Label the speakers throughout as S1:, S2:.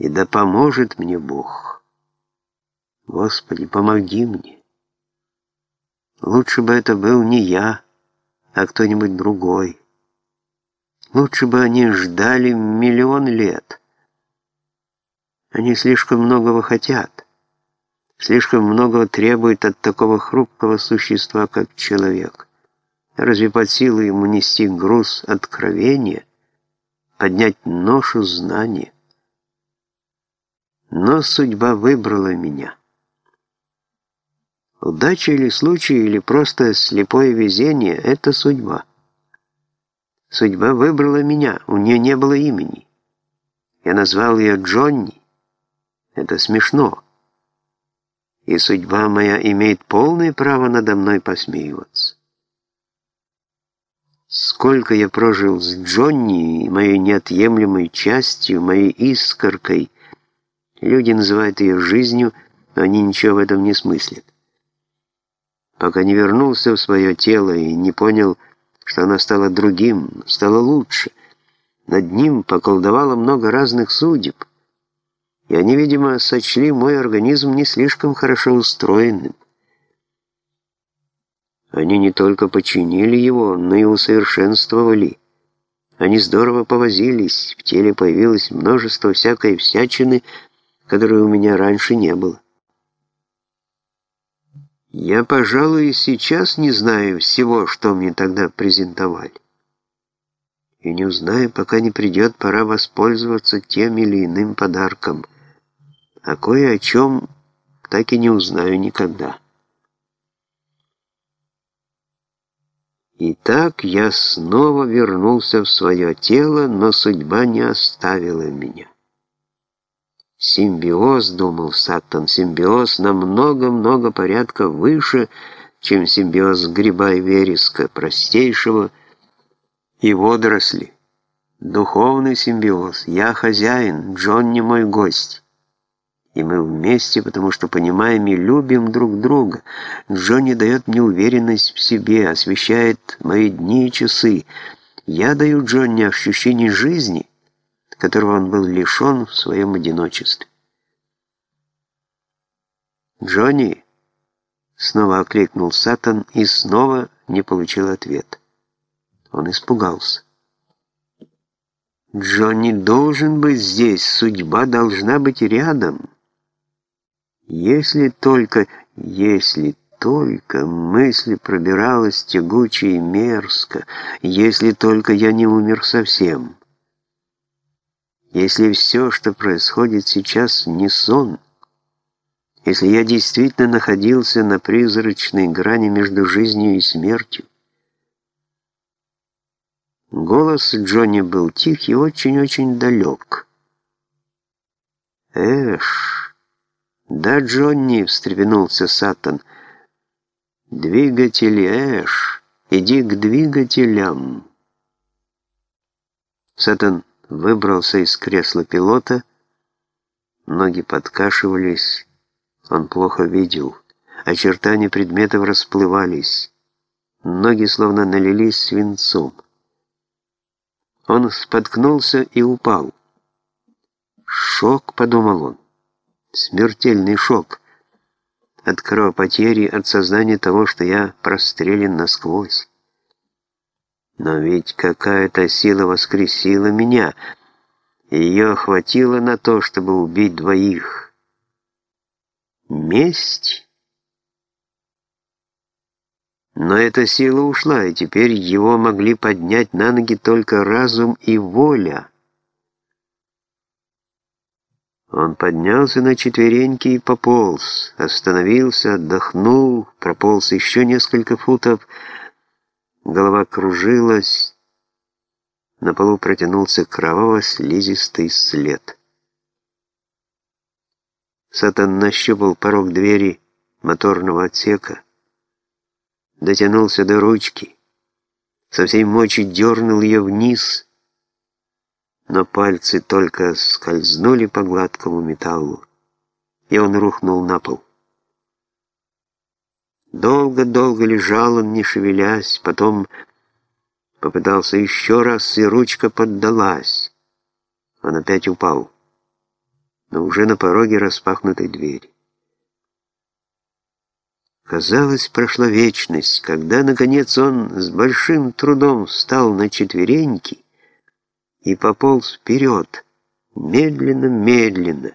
S1: И да поможет мне Бог. Господи, помоги мне. Лучше бы это был не я, а кто-нибудь другой. Лучше бы они ждали миллион лет. Они слишком многого хотят, слишком многого требуют от такого хрупкого существа, как человек. Разве под силу ему нести груз откровения, поднять ношу знания? Но судьба выбрала меня. Удача или случай, или просто слепое везение — это судьба. Судьба выбрала меня, у нее не было имени. Я назвал ее Джонни. Это смешно. И судьба моя имеет полное право надо мной посмеиваться. Сколько я прожил с Джонни, моей неотъемлемой частью, моей искоркой. Люди называют ее жизнью, но они ничего в этом не смыслят. Пока не вернулся в свое тело и не понял, что она стала другим, стала лучше. Над ним поколдовало много разных судеб, и они, видимо, сочли мой организм не слишком хорошо устроенным. Они не только починили его, но и усовершенствовали. Они здорово повозились, в теле появилось множество всякой всячины, которой у меня раньше не было. Я, пожалуй, сейчас не знаю всего, что мне тогда презентовали. И не узнаю, пока не придет пора воспользоваться тем или иным подарком. А кое о чем так и не узнаю никогда. Итак, я снова вернулся в свое тело, но судьба не оставила меня. Симбиоз, думал Саттон, симбиоз намного-много порядка выше, чем симбиоз гриба и вереска, простейшего и водоросли. Духовный симбиоз. Я хозяин, Джон не мой гость. И мы вместе, потому что понимаем и любим друг друга. Джонни дает мне уверенность в себе, освещает мои дни и часы. Я даю Джонни ощущение жизни, которого он был лишен в своем одиночестве. «Джонни!» — снова окликнул Сатан и снова не получил ответ. Он испугался. «Джонни должен быть здесь, судьба должна быть рядом. Если только, если только мысли пробиралась тягуче и мерзко, если только я не умер совсем». Если все, что происходит сейчас, не сон, если я действительно находился на призрачной грани между жизнью и смертью, голос Джонни был тих и очень-очень далек. «Эш!» «Да, Джонни!» — встрепенулся Сатан. «Двигатели, Эш! Иди к двигателям!» Сатан выбрался из кресла пилота, ноги подкашивались, он плохо видел, очертания предметов расплывались, ноги словно налились свинцом. Он споткнулся и упал. «Шок», — подумал он, — «смертельный шок» от кровопотери, от сознания того, что я прострелен насквозь. Но ведь какая-то сила воскресила меня. Ее хватило на то, чтобы убить двоих. Месть? Но эта сила ушла, и теперь его могли поднять на ноги только разум и воля. Он поднялся на четвереньки и пополз, остановился, отдохнул, прополз еще несколько футов, Голова кружилась. На полу протянулся кроваво-слизистый след. Сатан нащупал порог двери моторного отсека, дотянулся до ручки, со всей мочи дернул ее вниз, но пальцы только скользнули по гладкому металлу, и он рухнул на пол. Долго-долго лежал он, не шевелясь, потом попытался еще раз, и ручка поддалась. Он опять упал. но уже на пороге распахнутой двери. Казалось, прошла вечность, когда, наконец, он с большим трудом встал на четвереньки и пополз вперед, медленно-медленно,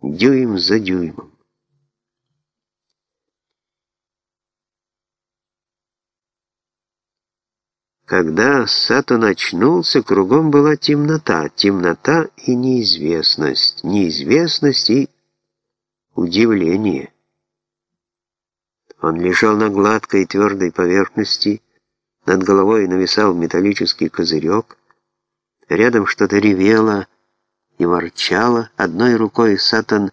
S1: дюйм за дюймом. Когда Сатан очнулся, кругом была темнота, темнота и неизвестность, неизвестность и удивление. Он лежал на гладкой твердой поверхности, над головой нависал металлический козырек, рядом что-то ревело и ворчало, одной рукой Сатан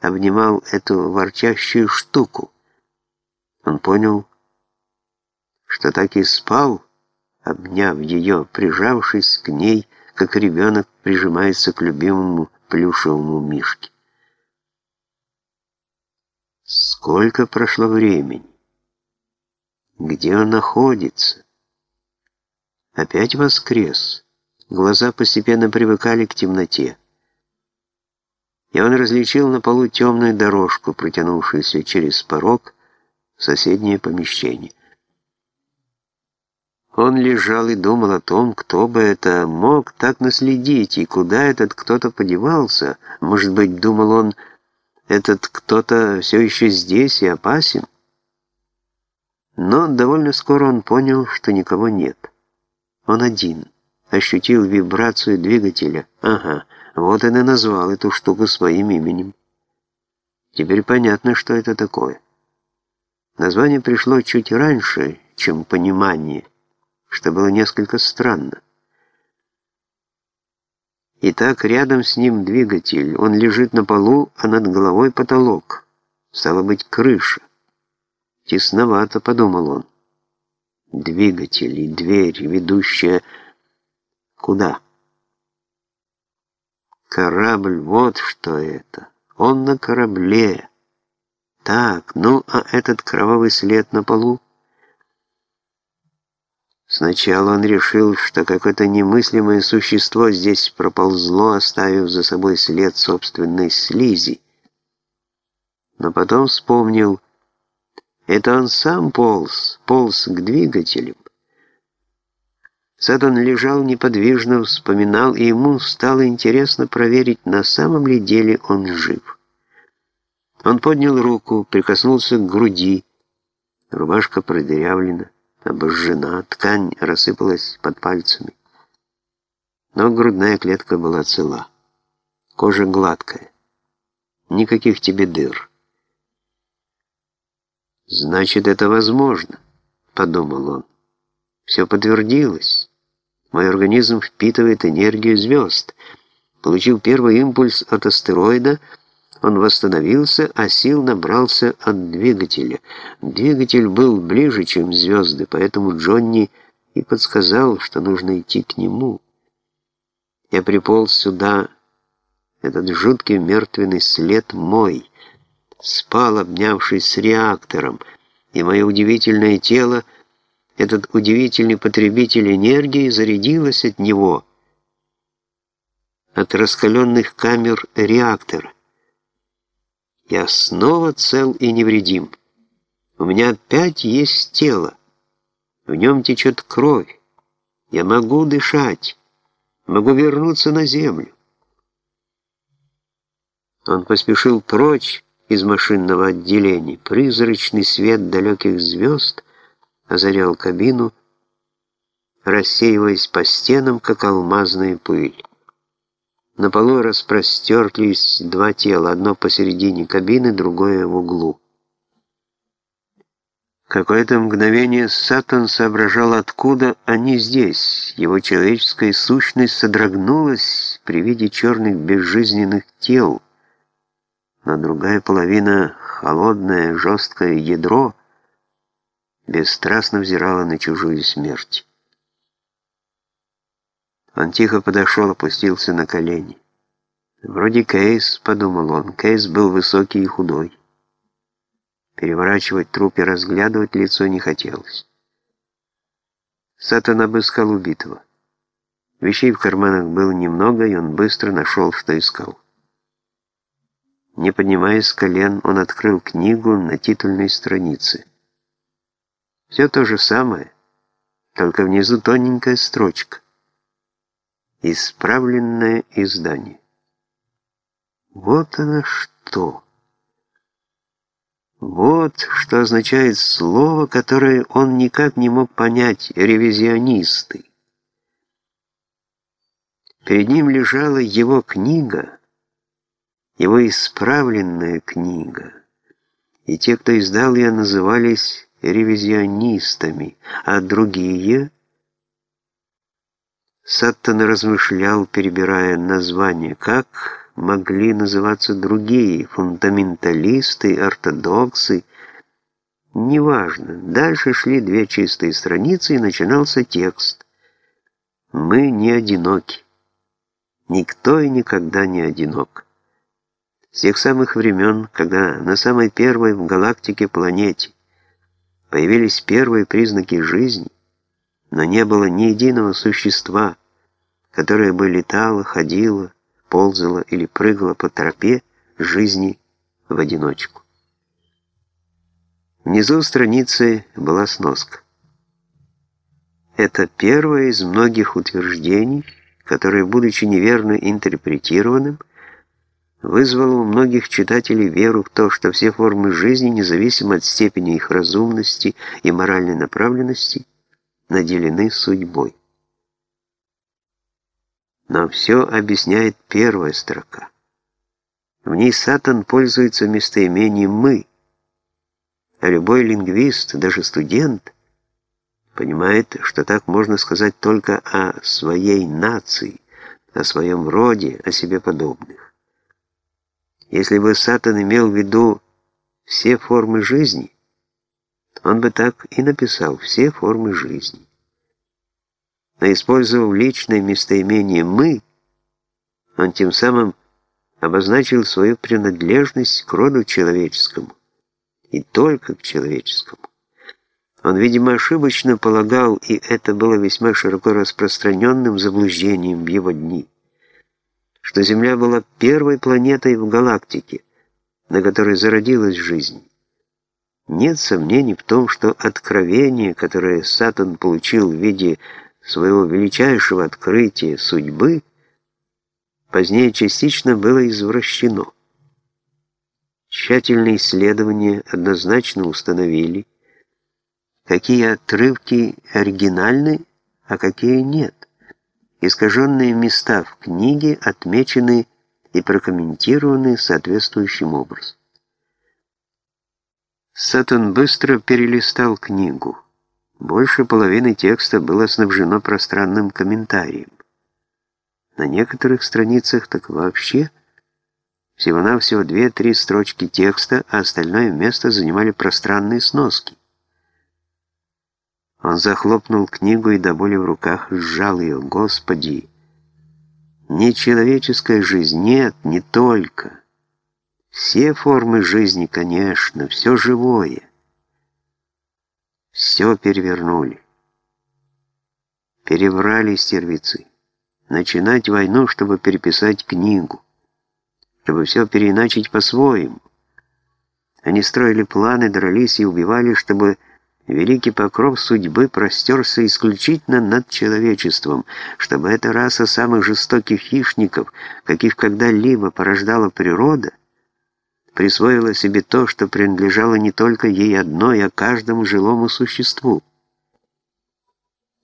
S1: обнимал эту ворчащую штуку. Он понял, что так и спал, обняв ее, прижавшись к ней, как ребенок прижимается к любимому плюшевому мишке. Сколько прошло времени? Где он находится? Опять воскрес. Глаза постепенно привыкали к темноте. И он различил на полу темную дорожку, протянувшуюся через порог в соседнее помещение. Он лежал и думал о том, кто бы это мог так наследить, и куда этот кто-то подевался. Может быть, думал он, этот кто-то все еще здесь и опасен. Но довольно скоро он понял, что никого нет. Он один. Ощутил вибрацию двигателя. Ага, вот он и назвал эту штуку своим именем. Теперь понятно, что это такое. Название пришло чуть раньше, чем понимание, что было несколько странно. Итак, рядом с ним двигатель. Он лежит на полу, а над головой потолок. Стало быть, крыша. Тесновато, подумал он. Двигатель и дверь, ведущая куда? Корабль, вот что это. Он на корабле. Так, ну а этот кровавый след на полу? Сначала он решил, что какое-то немыслимое существо здесь проползло, оставив за собой след собственной слизи. Но потом вспомнил, это он сам полз, полз к двигателям. Садон лежал неподвижно, вспоминал, и ему стало интересно проверить, на самом ли деле он жив. Он поднял руку, прикоснулся к груди. Рубашка продырявлена обожжена, ткань рассыпалась под пальцами. Но грудная клетка была цела. Кожа гладкая. Никаких тебе дыр. «Значит, это возможно», — подумал он. «Все подтвердилось. Мой организм впитывает энергию звезд. Получил первый импульс от астероида — он восстановился, а сил набрался от двигателя. Двигатель был ближе, чем звезды, поэтому Джонни и подсказал, что нужно идти к нему. Я приполз сюда, этот жуткий мертвенный след мой, спал, обнявшись с реактором, и мое удивительное тело, этот удивительный потребитель энергии, зарядилось от него, от раскаленных камер реактора. Я снова цел и невредим. У меня опять есть тело. В нем течет кровь. Я могу дышать. Могу вернуться на землю. Он поспешил прочь из машинного отделения. Призрачный свет далеких звезд озарял кабину, рассеиваясь по стенам, как алмазная пыль. На полу распростерлись два тела, одно посередине кабины, другое в углу. Какое-то мгновение Сатан соображал, откуда они здесь. Его человеческая сущность содрогнулась при виде черных безжизненных тел, но другая половина, холодное, жесткое ядро, бесстрастно взирала на чужую смерть. Он тихо подошел, опустился на колени. «Вроде Кейс», — подумал он. Кейс был высокий и худой. Переворачивать труп и разглядывать лицо не хотелось. Сатан обыскал убитого. Вещей в карманах было немного, и он быстро нашел, что искал. Не поднимаясь с колен, он открыл книгу на титульной странице. Все то же самое, только внизу тоненькая строчка. Исправленное издание. Вот оно что. Вот что означает слово, которое он никак не мог понять, ревизионисты. Перед ним лежала его книга, его исправленная книга. И те, кто издал ее, назывались ревизионистами, а другие... Саттон размышлял, перебирая названия, как могли называться другие, фундаменталисты, ортодоксы. Неважно, дальше шли две чистые страницы, и начинался текст. «Мы не одиноки. Никто и никогда не одинок». С тех самых времен, когда на самой первой в галактике планете появились первые признаки жизни, но не было ни единого существа, которое бы летало, ходило, ползало или прыгало по тропе жизни в одиночку. Внизу страницы была сноска. Это первое из многих утверждений, которое, будучи неверно интерпретированным, вызвало у многих читателей веру в то, что все формы жизни, независимо от степени их разумности и моральной направленности, наделены судьбой. Но все объясняет первая строка. В ней Сатан пользуется местоимением «мы», а любой лингвист, даже студент, понимает, что так можно сказать только о своей нации, о своем роде, о себе подобных. Если бы Сатан имел в виду все формы жизни, он бы так и написал «все формы жизни». Но использовав личное местоимение «мы», он тем самым обозначил свою принадлежность к роду человеческому, и только к человеческому. Он, видимо, ошибочно полагал, и это было весьма широко распространенным заблуждением в его дни что Земля была первой планетой в галактике, на которой зародилась жизнь. Нет сомнений в том, что откровение, которое Сатан получил в виде своего величайшего открытия судьбы, позднее частично было извращено. Тщательные исследования однозначно установили, какие отрывки оригинальны, а какие нет. Искаженные места в книге отмечены и прокомментированы соответствующим образом. Сатан быстро перелистал книгу. Больше половины текста было снабжено пространным комментарием. На некоторых страницах так вообще всего-навсего две-три строчки текста, а остальное место занимали пространные сноски. Он захлопнул книгу и до боли в руках сжал ее. Господи! Нечеловеческая жизнь, нет, не только. Все формы жизни, конечно, все живое. Все перевернули. Переврали стервицы. Начинать войну, чтобы переписать книгу. Чтобы все переиначить по-своему. Они строили планы, дрались и убивали, чтобы Великий покров судьбы простерся исключительно над человечеством, чтобы эта раса самых жестоких хищников, каких когда-либо порождала природа, присвоила себе то, что принадлежало не только ей одной, а каждому жилому существу.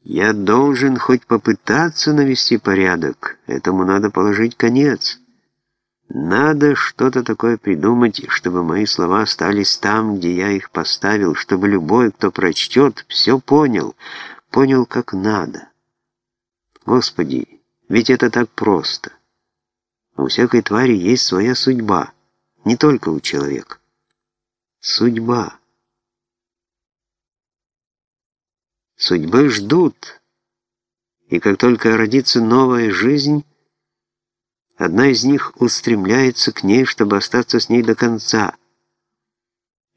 S1: Я должен хоть попытаться навести порядок, этому надо положить конец. Надо что-то такое придумать, чтобы мои слова остались там, где я их поставил, чтобы любой, кто прочтет, все понял, понял как надо. Господи, ведь это так просто. У всякой твари есть своя судьба, не только у человека. Судьба. Судьбы ждут, и как только родится новая жизнь, Одна из них устремляется к ней, чтобы остаться с ней до конца.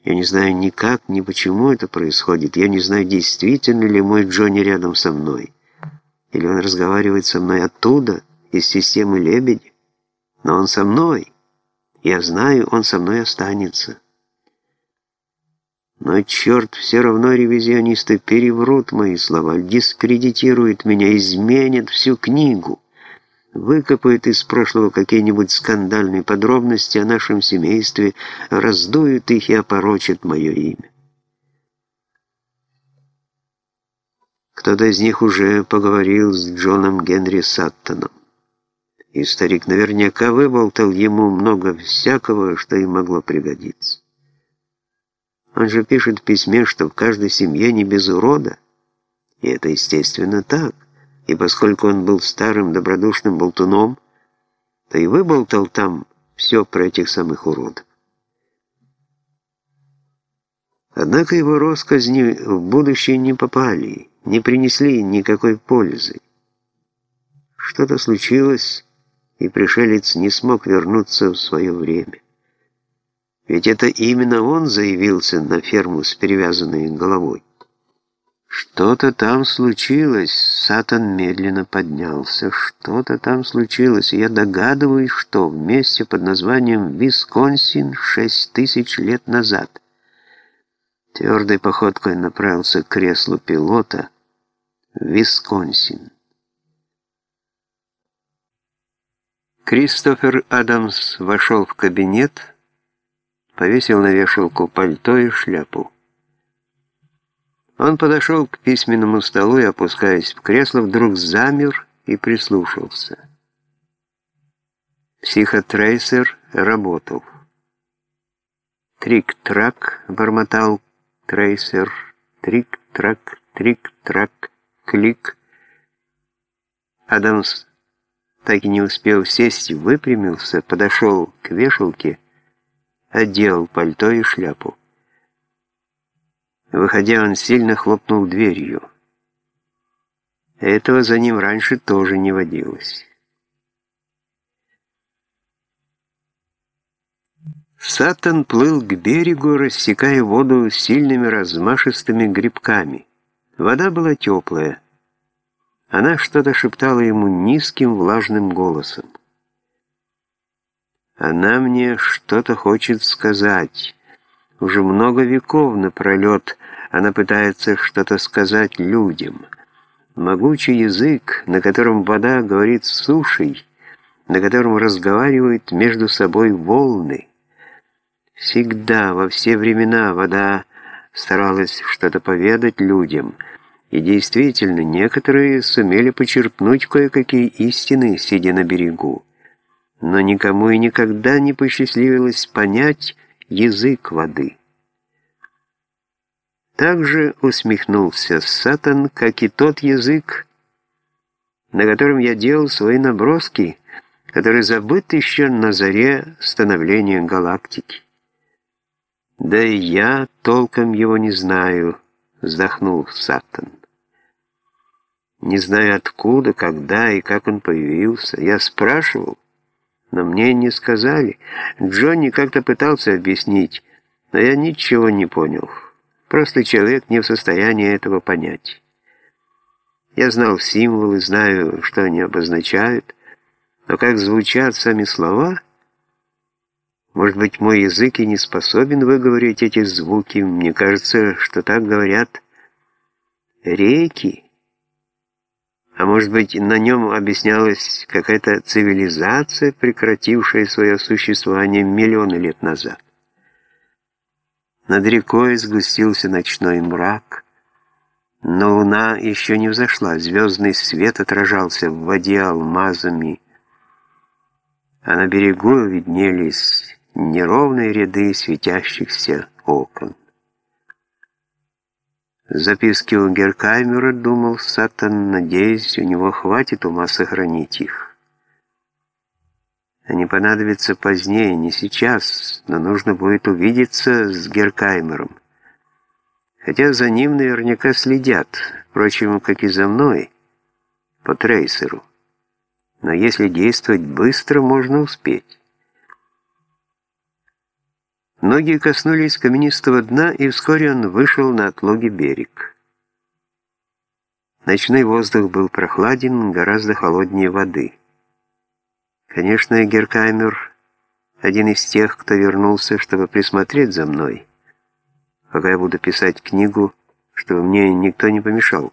S1: Я не знаю ни как, ни почему это происходит. Я не знаю, действительно ли мой Джонни рядом со мной. Или он разговаривает со мной оттуда, из системы лебеди. Но он со мной. Я знаю, он со мной останется. Но черт, все равно ревизионисты переврут мои слова, дискредитируют меня, изменят всю книгу, выкопают из прошлого какие-нибудь скандальные подробности о нашем семействе, раздуют их и опорочат мое имя. Кто-то из них уже поговорил с Джоном Генри Саттоном. И старик наверняка выболтал ему много всякого, что им могло пригодиться. Он же пишет в письме, что в каждой семье не без урода. И это, естественно, так. И поскольку он был старым добродушным болтуном, то и выболтал там все про этих самых уродов. Однако его росказни в будущее не попали, не принесли никакой пользы. Что-то случилось, и пришелец не смог вернуться в свое время. Ведь это именно он заявился на ферму с перевязанной головой. Что-то там случилось. Сатан медленно поднялся. Что-то там случилось. Я догадываюсь, что в месте под названием Висконсин шесть тысяч лет назад. Твердой походкой направился к креслу пилота Висконсин. Кристофер Адамс вошел в кабинет, повесил на вешалку пальто и шляпу. Он подошел к письменному столу и, опускаясь в кресло, вдруг замер и прислушался. Психотрейсер работал. «Трик-трак», — бормотал трейсер, «трик-трак, трик-трак, клик». Адамс так и не успел сесть, выпрямился, подошел к вешалке, одел пальто и шляпу. Выходя, он сильно хлопнул дверью. Этого за ним раньше тоже не водилось. Сатан плыл к берегу, рассекая воду сильными размашистыми грибками. Вода была теплая. Она что-то шептала ему низким влажным голосом. Она мне что-то хочет сказать. Уже много веков напролет она пытается что-то сказать людям. Могучий язык, на котором вода говорит с сушей, на котором разговаривают между собой волны. Всегда, во все времена вода старалась что-то поведать людям, и действительно, некоторые сумели почерпнуть кое-какие истины, сидя на берегу но никому и никогда не посчастливилось понять язык воды. Также усмехнулся Сатан, как и тот язык, на котором я делал свои наброски, который забыт еще на заре становления галактики. «Да и я толком его не знаю», — вздохнул Сатан. «Не знаю откуда, когда и как он появился. Я спрашивал, но мне не сказали. Джонни как-то пытался объяснить, но я ничего не понял. Просто человек не в состоянии этого понять. Я знал символы, знаю, что они обозначают, но как звучат сами слова... Может быть, мой язык и не способен выговорить эти звуки. Мне кажется, что так говорят реки. А может быть, на нем объяснялась какая-то цивилизация, прекратившая свое существование миллионы лет назад. Над рекой сгустился ночной мрак, но луна еще не взошла, звездный свет отражался в воде алмазами, а на берегу виднелись неровные ряды светящихся окон. Записки у Геркаймера, думал Сатан, надеясь, у него хватит ума сохранить их. Они понадобятся позднее, не сейчас, но нужно будет увидеться с Геркаймером. Хотя за ним наверняка следят, впрочем, как и за мной, по трейсеру. Но если действовать быстро, можно успеть. Ноги коснулись каменистого дна, и вскоре он вышел на отлогий берег. Ночной воздух был прохладен, гораздо холоднее воды. Конечно, Геркаймер один из тех, кто вернулся, чтобы присмотреть за мной, пока я буду писать книгу, чтобы мне никто не помешал.